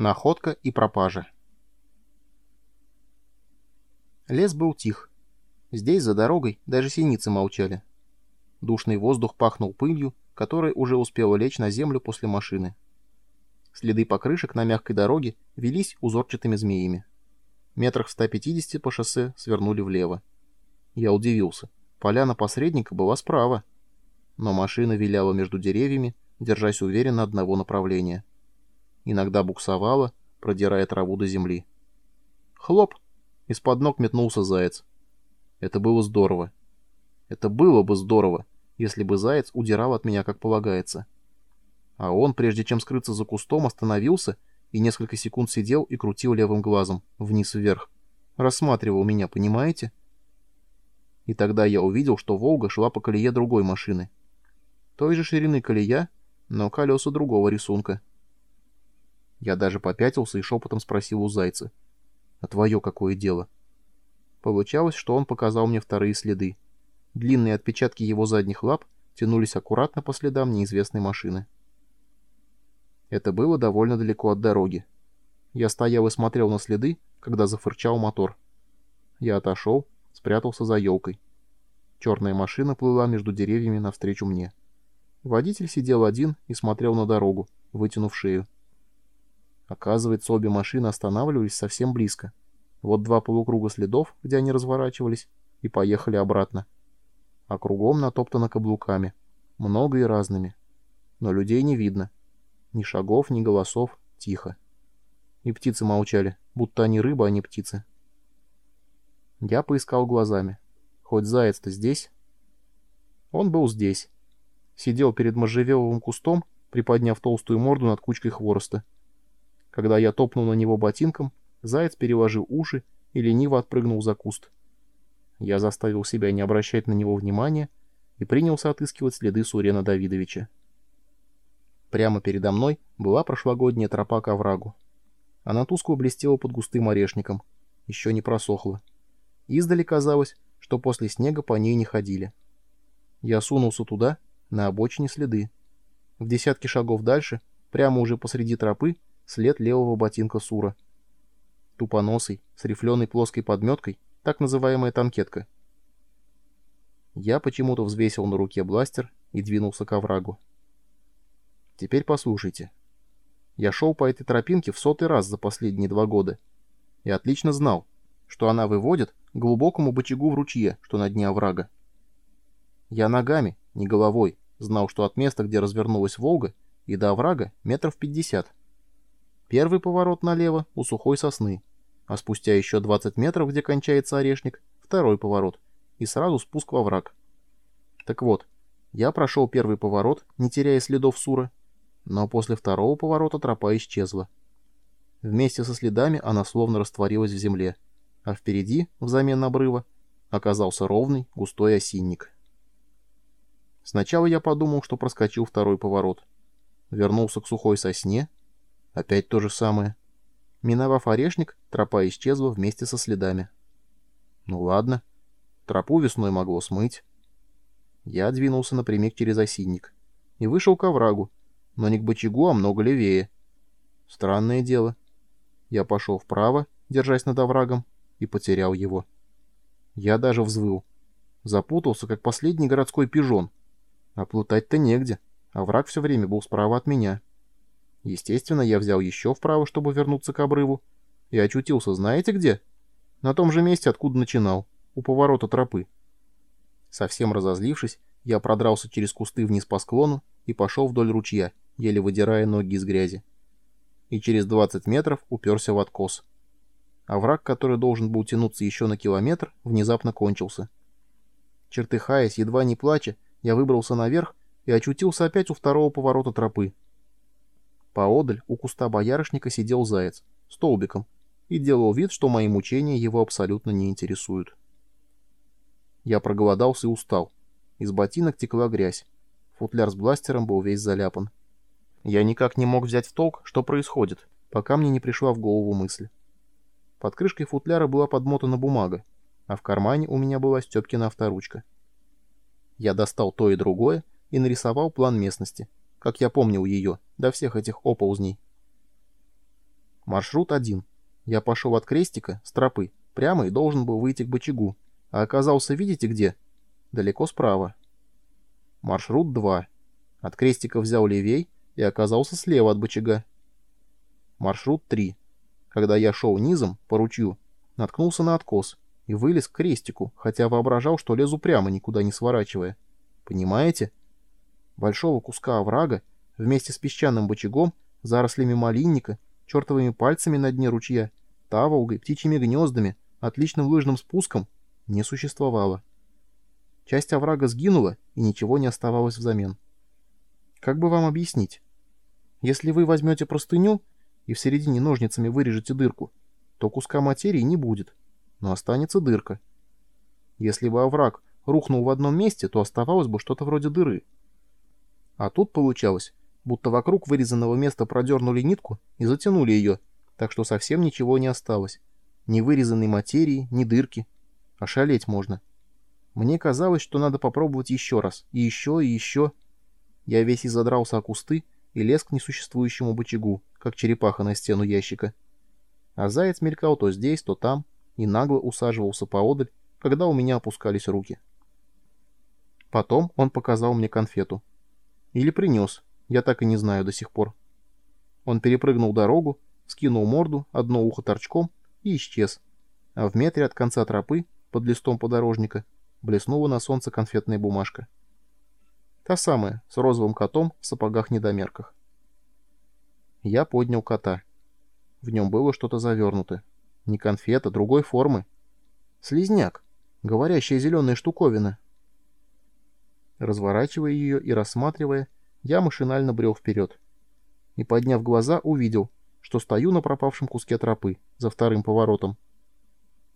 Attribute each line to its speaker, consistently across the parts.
Speaker 1: Находка и пропажа. Лес был тих. Здесь, за дорогой, даже синицы молчали. Душный воздух пахнул пылью, которая уже успела лечь на землю после машины. Следы покрышек на мягкой дороге велись узорчатыми змеями. Метрах в 150 по шоссе свернули влево. Я удивился. Поляна посредника была справа. Но машина виляла между деревьями, держась уверенно одного направления иногда буксовала, продирая траву до земли. Хлоп! Из-под ног метнулся заяц. Это было здорово. Это было бы здорово, если бы заяц удирал от меня, как полагается. А он, прежде чем скрыться за кустом, остановился и несколько секунд сидел и крутил левым глазом, вниз-вверх. Рассматривал меня, понимаете? И тогда я увидел, что «Волга» шла по колее другой машины. Той же ширины колея, но колеса другого рисунка. Я даже попятился и шепотом спросил у зайца. «А твое какое дело?» Получалось, что он показал мне вторые следы. Длинные отпечатки его задних лап тянулись аккуратно по следам неизвестной машины. Это было довольно далеко от дороги. Я стоял и смотрел на следы, когда зафырчал мотор. Я отошел, спрятался за елкой. Черная машина плыла между деревьями навстречу мне. Водитель сидел один и смотрел на дорогу, вытянув шею. Оказывается, обе машины останавливались совсем близко. Вот два полукруга следов, где они разворачивались, и поехали обратно. А кругом натоптано каблуками. Много и разными. Но людей не видно. Ни шагов, ни голосов. Тихо. И птицы молчали, будто они рыба, а не птицы. Я поискал глазами. Хоть заяц-то здесь? Он был здесь. Сидел перед можжевеловым кустом, приподняв толстую морду над кучкой хвороста. Когда я топнул на него ботинком, заяц переложил уши и лениво отпрыгнул за куст. Я заставил себя не обращать на него внимания и принялся отыскивать следы Сурена Давидовича. Прямо передо мной была прошлогодняя тропа к оврагу. Она тускло блестела под густым орешником, еще не просохла. Издали казалось, что после снега по ней не ходили. Я сунулся туда, на обочине следы. В десятки шагов дальше, прямо уже посреди тропы, след левого ботинка Сура. Тупоносый, с рифленой плоской подметкой, так называемая танкетка. Я почему-то взвесил на руке бластер и двинулся к оврагу. Теперь послушайте. Я шел по этой тропинке в сотый раз за последние два года и отлично знал, что она выводит к глубокому бочагу в ручье, что на дне оврага. Я ногами, не головой, знал, что от места, где развернулась Волга, и до оврага метров пятьдесят. Первый поворот налево у сухой сосны, а спустя еще 20 метров, где кончается орешник, второй поворот, и сразу спуск во враг. Так вот, я прошел первый поворот, не теряя следов Сура, но после второго поворота тропа исчезла. Вместе со следами она словно растворилась в земле, а впереди, взамен обрыва, оказался ровный, густой осинник. Сначала я подумал, что проскочил второй поворот. Вернулся к сухой сосне Опять то же самое. Миновав орешник, тропа исчезла вместе со следами. Ну ладно. Тропу весной могло смыть. Я двинулся напрямик через осинник и вышел к оврагу, но не к бочагу, а много левее. Странное дело. Я пошел вправо, держась над оврагом, и потерял его. Я даже взвыл. Запутался, как последний городской пижон. А плутать-то негде, а враг все время был справа от меня. Естественно, я взял еще вправо, чтобы вернуться к обрыву, и очутился знаете где? На том же месте, откуда начинал, у поворота тропы. Совсем разозлившись, я продрался через кусты вниз по склону и пошел вдоль ручья, еле выдирая ноги из грязи. И через 20 метров уперся в откос. А враг, который должен был тянуться еще на километр, внезапно кончился. Чертыхаясь, едва не плача, я выбрался наверх и очутился опять у второго поворота тропы. Поодаль у куста боярышника сидел заяц, столбиком, и делал вид, что мои мучения его абсолютно не интересуют. Я проголодался и устал. Из ботинок текла грязь. Футляр с бластером был весь заляпан. Я никак не мог взять в толк, что происходит, пока мне не пришла в голову мысль. Под крышкой футляра была подмотана бумага, а в кармане у меня была Степкина авторучка. Я достал то и другое и нарисовал план местности — как я помнил ее, до всех этих оползней. Маршрут один. Я пошел от крестика, с тропы, прямо и должен был выйти к бочагу. А оказался, видите где? Далеко справа. Маршрут 2. От крестика взял левей и оказался слева от бочага. Маршрут 3. Когда я шел низом, по ручью, наткнулся на откос и вылез к крестику, хотя воображал, что лезу прямо, никуда не сворачивая. Понимаете? Большого куска оврага вместе с песчаным бочагом, зарослями малинника, чертовыми пальцами на дне ручья, таволгой, птичьими гнездами, отличным лыжным спуском не существовало. Часть оврага сгинула, и ничего не оставалось взамен. Как бы вам объяснить? Если вы возьмете простыню и в середине ножницами вырежете дырку, то куска материи не будет, но останется дырка. Если бы овраг рухнул в одном месте, то оставалось бы что-то вроде дыры. А тут получалось, будто вокруг вырезанного места продернули нитку и затянули ее, так что совсем ничего не осталось. Ни вырезанной материи, ни дырки. Ошалеть можно. Мне казалось, что надо попробовать еще раз, и еще, и еще. Я весь изодрался о кусты и лез к несуществующему бычагу, как черепаха на стену ящика. А заяц мелькал то здесь, то там, и нагло усаживался поодаль, когда у меня опускались руки. Потом он показал мне конфету. Или принес, я так и не знаю до сих пор. Он перепрыгнул дорогу, скинул морду, одно ухо торчком и исчез. А в метре от конца тропы, под листом подорожника, блеснула на солнце конфетная бумажка. Та самая, с розовым котом в сапогах-недомерках. Я поднял кота. В нем было что-то завернуто. Не конфета, другой формы. Слизняк. Говорящая зеленая штуковина. Разворачивая ее и рассматривая, я машинально брел вперед. И, подняв глаза, увидел, что стою на пропавшем куске тропы, за вторым поворотом.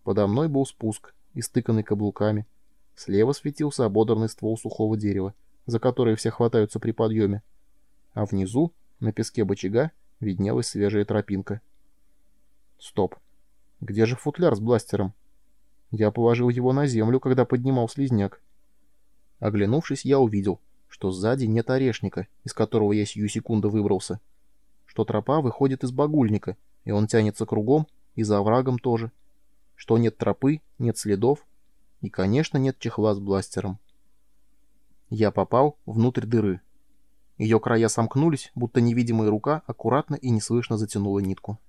Speaker 1: Подо мной был спуск, истыканный каблуками. Слева светился ободранный ствол сухого дерева, за который все хватаются при подъеме. А внизу, на песке бочага виднелась свежая тропинка. Стоп. Где же футляр с бластером? Я положил его на землю, когда поднимал слизняк. Оглянувшись, я увидел, что сзади нет орешника, из которого я сию секунду выбрался. Что тропа выходит из багульника, и он тянется кругом, и за оврагом тоже. Что нет тропы, нет следов, и, конечно, нет чехла с бластером. Я попал внутрь дыры. Ее края сомкнулись, будто невидимая рука аккуратно и неслышно затянула нитку.